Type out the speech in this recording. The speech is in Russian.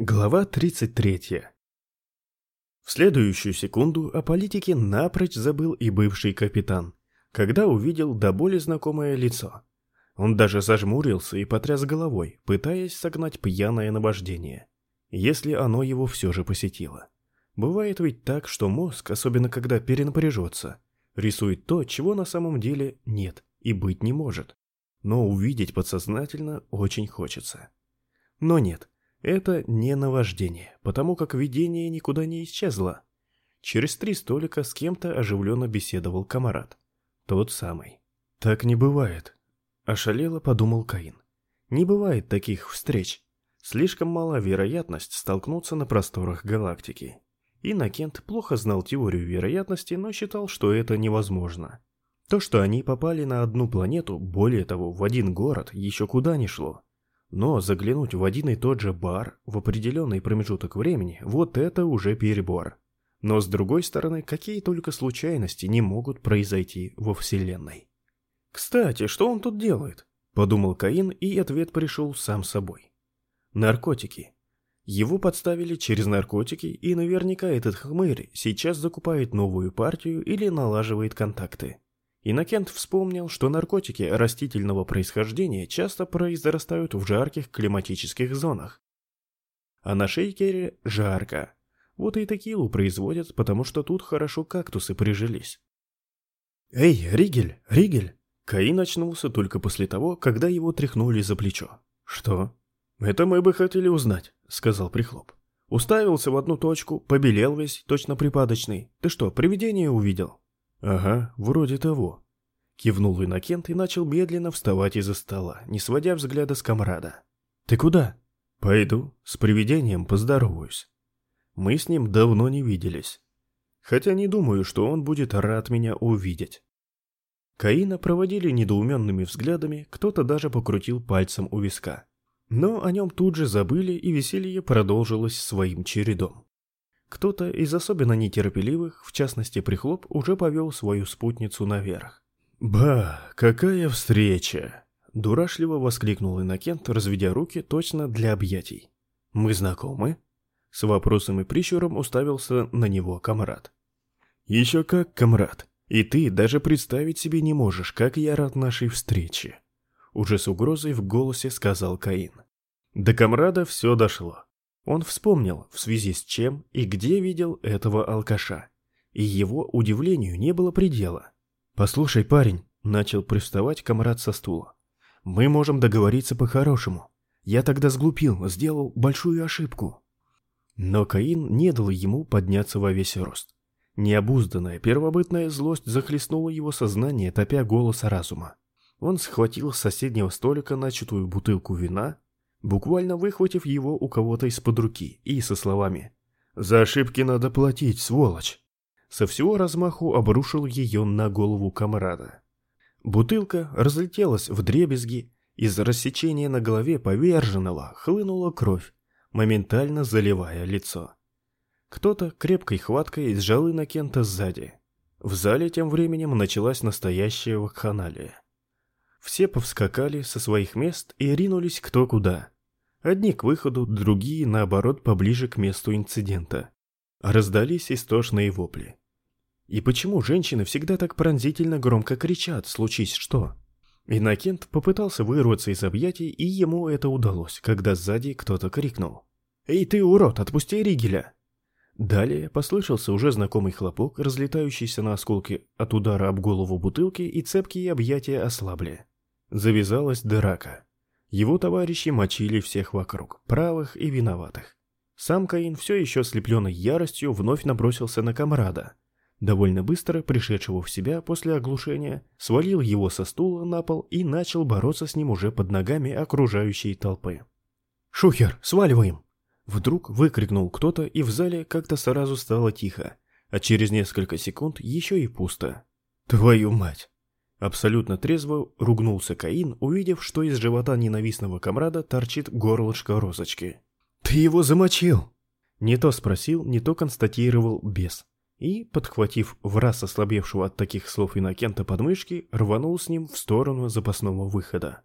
Глава 33. В следующую секунду о политике напрочь забыл и бывший капитан, когда увидел до боли знакомое лицо. Он даже зажмурился и потряс головой, пытаясь согнать пьяное наваждение, если оно его все же посетило. Бывает ведь так, что мозг, особенно когда перенапряжется, рисует то, чего на самом деле нет и быть не может. Но увидеть подсознательно очень хочется. Но нет, это не наваждение, потому как видение никуда не исчезло. Через три столика с кем-то оживленно беседовал комарат. Тот самый. Так не бывает. Ошалело подумал Каин. Не бывает таких встреч. Слишком мала вероятность столкнуться на просторах галактики. Иннокент плохо знал теорию вероятности, но считал, что это невозможно. То, что они попали на одну планету, более того, в один город, еще куда ни шло. Но заглянуть в один и тот же бар в определенный промежуток времени – вот это уже перебор. Но с другой стороны, какие только случайности не могут произойти во Вселенной. «Кстати, что он тут делает?» – подумал Каин, и ответ пришел сам собой. Наркотики. Его подставили через наркотики, и наверняка этот хмырь сейчас закупает новую партию или налаживает контакты. Иннокент вспомнил, что наркотики растительного происхождения часто произрастают в жарких климатических зонах. А на Шейкере жарко. Вот и текилу производят, потому что тут хорошо кактусы прижились. «Эй, Ригель, Ригель!» Каин очнулся только после того, когда его тряхнули за плечо. «Что?» «Это мы бы хотели узнать», — сказал Прихлоп. Уставился в одну точку, побелел весь, точно припадочный. Ты что, привидение увидел? «Ага, вроде того». Кивнул Иннокент и начал медленно вставать из-за стола, не сводя взгляда с комрада. «Ты куда?» «Пойду, с привидением поздороваюсь. Мы с ним давно не виделись. Хотя не думаю, что он будет рад меня увидеть». Каина проводили недоуменными взглядами, кто-то даже покрутил пальцем у виска. Но о нем тут же забыли, и веселье продолжилось своим чередом. Кто-то из особенно нетерпеливых, в частности Прихлоп, уже повел свою спутницу наверх. «Ба, какая встреча!» – дурашливо воскликнул Иннокент, разведя руки точно для объятий. «Мы знакомы?» С вопросом и прищуром уставился на него комрад. «Еще как, комрад. И ты даже представить себе не можешь, как я рад нашей встрече!» Уже с угрозой в голосе сказал Каин. До комрада все дошло. Он вспомнил, в связи с чем и где видел этого алкаша. И его удивлению не было предела. «Послушай, парень», — начал приставать комрад со стула. «Мы можем договориться по-хорошему. Я тогда сглупил, сделал большую ошибку». Но Каин не дал ему подняться во весь рост. Необузданная первобытная злость захлестнула его сознание, топя голоса разума. Он схватил с соседнего столика начатую бутылку вина буквально выхватив его у кого-то из-под руки и со словами «За ошибки надо платить, сволочь!» со всего размаху обрушил ее на голову комрада. Бутылка разлетелась в дребезги, из рассечения на голове поверженного хлынула кровь, моментально заливая лицо. Кто-то крепкой хваткой сжал Иннокента сзади. В зале тем временем началась настоящая вакханалия. Все повскакали со своих мест и ринулись кто куда. Одни к выходу, другие, наоборот, поближе к месту инцидента. Раздались истошные вопли. И почему женщины всегда так пронзительно громко кричат, случись что? Иннокент попытался вырваться из объятий, и ему это удалось, когда сзади кто-то крикнул. «Эй ты, урод, отпусти Ригеля!» Далее послышался уже знакомый хлопок, разлетающийся на осколки от удара об голову бутылки, и цепкие объятия ослабли. Завязалась драка. Его товарищи мочили всех вокруг, правых и виноватых. Сам Каин все еще слепленной яростью вновь набросился на комрада. Довольно быстро, пришедшего в себя после оглушения, свалил его со стула на пол и начал бороться с ним уже под ногами окружающей толпы. «Шухер, сваливаем!» Вдруг выкрикнул кто-то, и в зале как-то сразу стало тихо, а через несколько секунд еще и пусто. «Твою мать!» Абсолютно трезво ругнулся Каин, увидев, что из живота ненавистного комрада торчит горлышко розочки. «Ты его замочил!» Не то спросил, не то констатировал бес. И, подхватив в раз ослабевшего от таких слов Иннокента подмышки, рванул с ним в сторону запасного выхода.